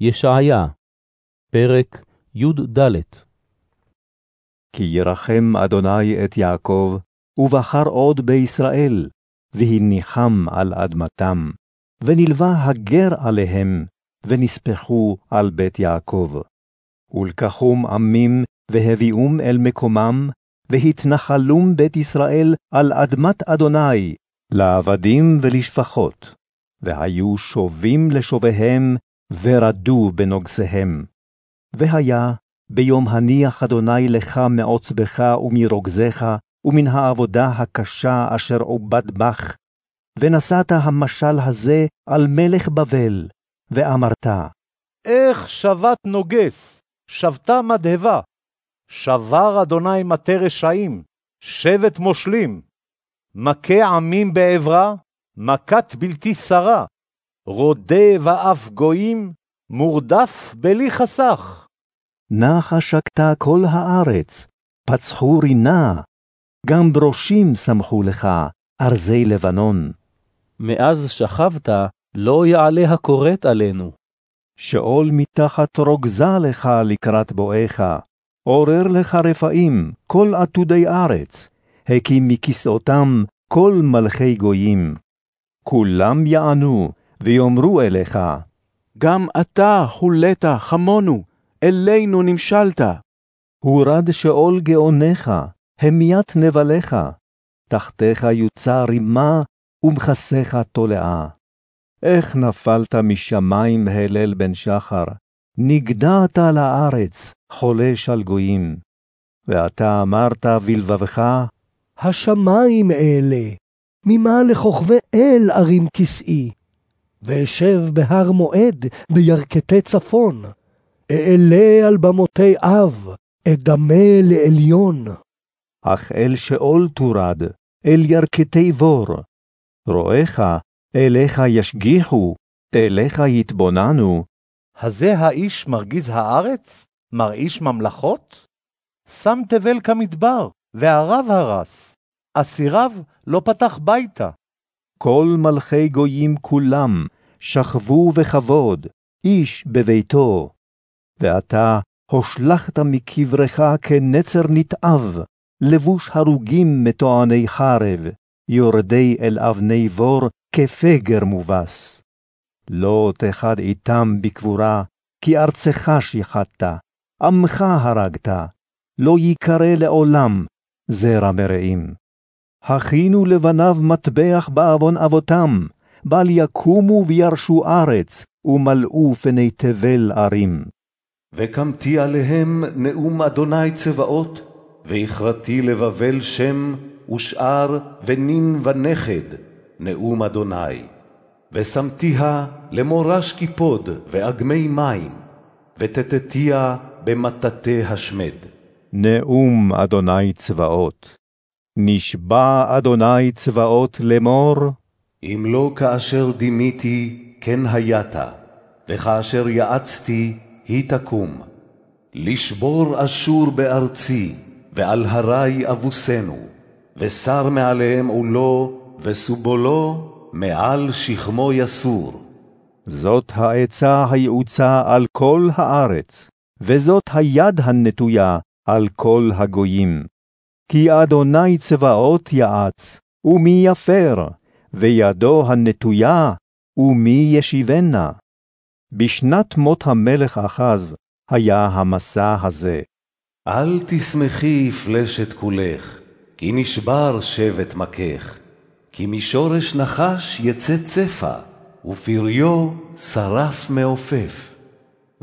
ישעיה, פרק י"ד כי ירחם אדוני את יעקב, ובחר עוד בישראל, והניחם על אדמתם, ונלווה הגר עליהם, ונספחו על בית יעקב. ולקחום עמים, והביאום אל מקומם, והתנחלום בית ישראל על אדמת אדוני, לעבדים ולשפחות, והיו שובים לשוביהם, ורדו בנוגסיהם. והיה ביום הניח אדוני לך מעוצבך ומרוגזך, ומן העבודה הקשה אשר עובד בך, ונשאת המשל הזה על מלך בבל, ואמרת, איך שבת נוגס, שבתה מדהבה. שבר אדוני מטה רשעים, שבט מושלים. מכה עמים בעברה, מכת בלתי שרה. רודה ואף גויים, מורדף בלי חסך. נחה שקטה כל הארץ, פצחו רינה, גם ברושים שמחו לך, ארזי לבנון. מאז שכבת, לא יעלה הכורת עלינו. שאול מתחת רוגזה לך לקראת בואך, עורר לך רפאים, כל עתודי ארץ, הקים מכסאותם כל מלכי גויים. כולם יענו, ויאמרו אליך, גם אתה חולת חמונו, אלינו נמשלת. הורד שאול גאונך, המיית נבליך, תחתיך יוצא רימה, ומכסך תולעה. איך נפלת משמיים הלל בן שחר, נגדעת לארץ, חולש על גויים. ואתה אמרת בלבבך, השמיים אלה, ממה לכוכבי אל ארים כסאי. ואשב בהר מועד בירכתי צפון, אעלה על במותי אב, אדמה לעליון. אך אל שאול תורד, אל ירכתי בור. רואיך, אליך ישגיחו, אליך יתבוננו. הזה האיש מרגיז הארץ? מרעיש ממלכות? שם תבל כמדבר, וערב הרס. אסיריו לא פתח ביתה. כל מלכי גויים כולם שכבו בכבוד, איש בביתו. ואתה הושלכת מקברך כנצר נתעב, לבוש הרוגים מטועני חרב, יורדי אל אבני בור כפגר מובס. לא תחד איתם בקבורה, כי ארצך שיחדת, עמך הרגת, לא ייקרא לעולם זרע מרעים. הכינו לבניו מטבח בעוון אבותם, בל יקומו וירשו ארץ, ומלאו פני תבל ערים. וקמתי עליהם נאום אדוני צבאות, והכרתי לבבל שם, ושאר, ונין ונכד, נאום אדוני. ושמתיה למורש קיפוד ואגמי מים, ותתתיה במטאטא השמד. נאום אדוני צבאות. נשבע אדוני צבאות לאמור, אם לא כאשר דימיתי, כן היית, וכאשר יעצתי, היא תקום. לשבור אשור בארצי, ועל הרי אבוסנו, ושר מעליהם עולו, וסובולו מעל שכמו יסור. זאת העצה היעוצה על כל הארץ, וזאת היד הנטויה על כל הגויים. כי אדוני צבאות יעץ, ומי יפר, וידו הנטויה, ומי ישיבנה. בשנת מות המלך אחז היה המסע הזה. אל תשמחי פלשת כולך, כי נשבר שבט מכך. כי משורש נחש יצא צפה, ופריו שרף מעופף.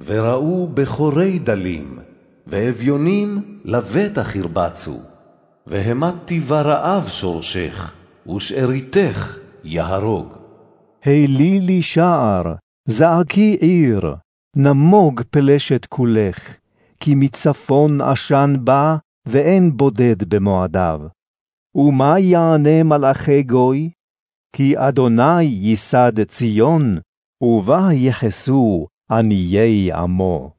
וראו בכורי דלים, ואביונים לבטח ירבצו. והמתי ברעב שורשך, ושאריתך יהרוג. הלי לי שער, זעקי עיר, נמוג פלשת כולך, כי מצפון עשן בא, ואין בודד במועדיו. ומה יענה מלאכי גוי? כי אדוני ייסד ציון, ובה יחסו עניי עמו.